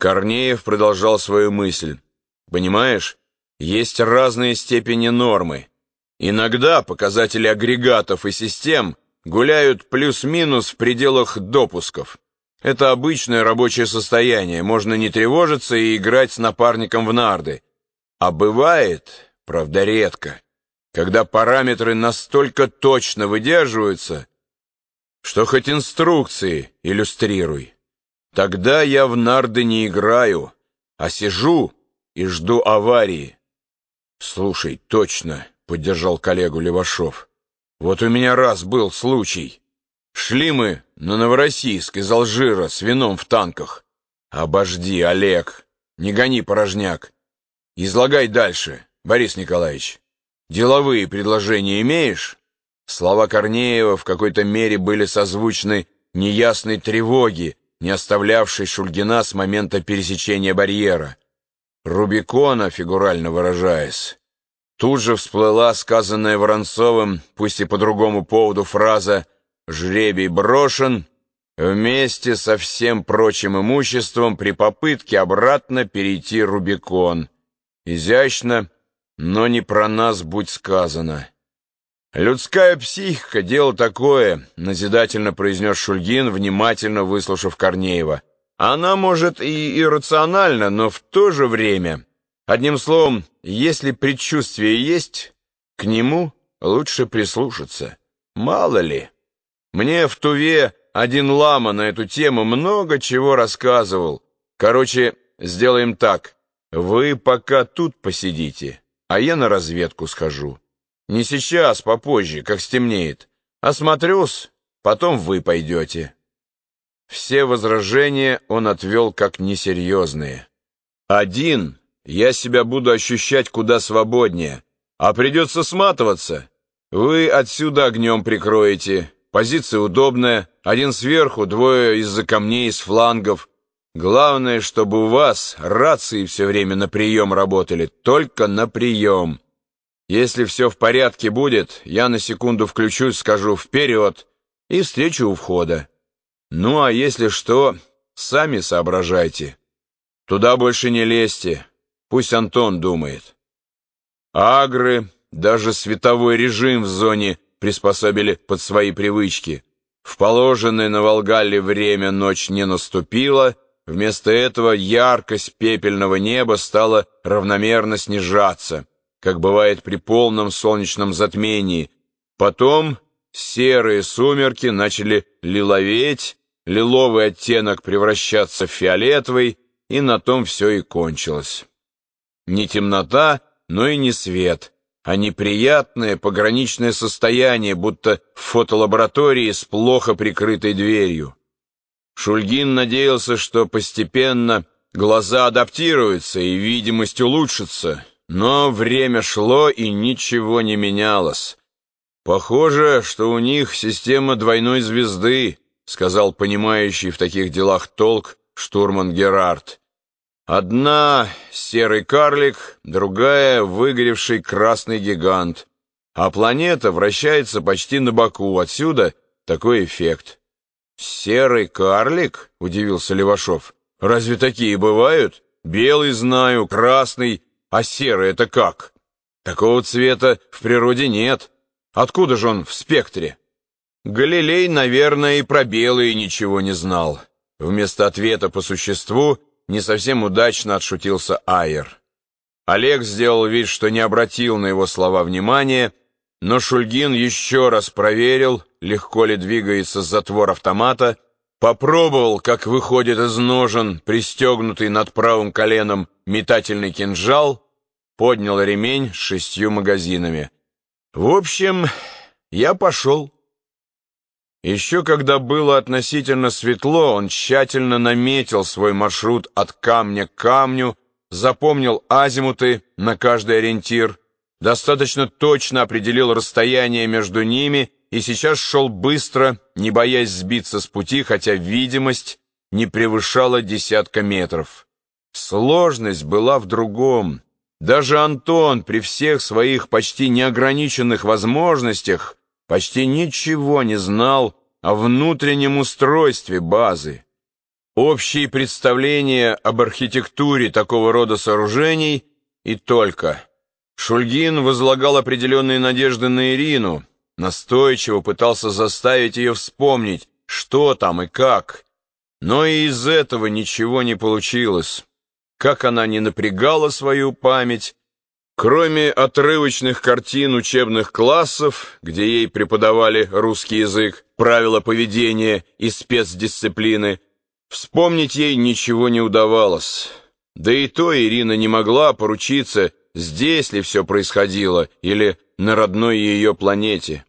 Корнеев продолжал свою мысль. Понимаешь, есть разные степени нормы. Иногда показатели агрегатов и систем гуляют плюс-минус в пределах допусков. Это обычное рабочее состояние, можно не тревожиться и играть с напарником в нарды. А бывает, правда редко, когда параметры настолько точно выдерживаются, что хоть инструкции иллюстрируй. Тогда я в нарды не играю, а сижу и жду аварии. Слушай, точно, поддержал коллегу Левашов. Вот у меня раз был случай. Шли мы на Новороссийск из Алжира с вином в танках. Обожди, Олег, не гони порожняк. Излагай дальше, Борис Николаевич. Деловые предложения имеешь? Слова Корнеева в какой-то мере были созвучны неясной тревоге, не оставлявшей Шульгина с момента пересечения барьера. Рубикона, фигурально выражаясь. Тут же всплыла сказанная Воронцовым, пусть и по другому поводу, фраза «жребий брошен» вместе со всем прочим имуществом при попытке обратно перейти Рубикон. Изящно, но не про нас будь сказано. «Людская психика — дело такое», — назидательно произнес Шульгин, внимательно выслушав Корнеева. «Она, может, и иррациональна, но в то же время. Одним словом, если предчувствие есть, к нему лучше прислушаться. Мало ли. Мне в Туве один лама на эту тему много чего рассказывал. Короче, сделаем так. Вы пока тут посидите, а я на разведку схожу». Не сейчас, попозже, как стемнеет. Осмотрюсь, потом вы пойдете. Все возражения он отвел как несерьезные. Один я себя буду ощущать куда свободнее, а придется сматываться. Вы отсюда огнем прикроете. Позиция удобная, один сверху, двое из-за камней, из флангов. Главное, чтобы у вас рации все время на прием работали, только на прием. Если все в порядке будет, я на секунду включусь, скажу «вперед» и встречу у входа. Ну, а если что, сами соображайте. Туда больше не лезьте, пусть Антон думает. Агры, даже световой режим в зоне приспособили под свои привычки. В положенное на Волгале время ночь не наступила, вместо этого яркость пепельного неба стала равномерно снижаться как бывает при полном солнечном затмении. Потом серые сумерки начали лиловеть, лиловый оттенок превращаться в фиолетовый, и на том все и кончилось. Не темнота, но и не свет, а неприятное пограничное состояние, будто в фотолаборатории с плохо прикрытой дверью. Шульгин надеялся, что постепенно глаза адаптируются и видимость улучшится, но время шло, и ничего не менялось. «Похоже, что у них система двойной звезды», сказал понимающий в таких делах толк штурман Герард. «Одна — серый карлик, другая — выгоревший красный гигант. А планета вращается почти на боку, отсюда такой эффект». «Серый карлик?» — удивился Левашов. «Разве такие бывают? Белый знаю, красный, а серый это как? Такого цвета в природе нет. Откуда же он в спектре? Галилей, наверное, и про белые ничего не знал. Вместо ответа по существу не совсем удачно отшутился Айер. Олег сделал вид, что не обратил на его слова внимания, но Шульгин еще раз проверил, легко ли двигается затвор автомата, попробовал, как выходит из ножен, пристегнутый над правым коленом, метательный кинжал, поднял ремень с шестью магазинами. В общем, я пошел. Еще когда было относительно светло, он тщательно наметил свой маршрут от камня к камню, запомнил азимуты на каждый ориентир, достаточно точно определил расстояние между ними и сейчас шел быстро, не боясь сбиться с пути, хотя видимость не превышала десятка метров. Сложность была в другом. Даже Антон при всех своих почти неограниченных возможностях почти ничего не знал о внутреннем устройстве базы. общие представления об архитектуре такого рода сооружений и только. Шульгин возлагал определенные надежды на Ирину, настойчиво пытался заставить ее вспомнить, что там и как. Но и из этого ничего не получилось. Как она не напрягала свою память, кроме отрывочных картин учебных классов, где ей преподавали русский язык, правила поведения и спецдисциплины, вспомнить ей ничего не удавалось. Да и то Ирина не могла поручиться, здесь ли все происходило или на родной ее планете.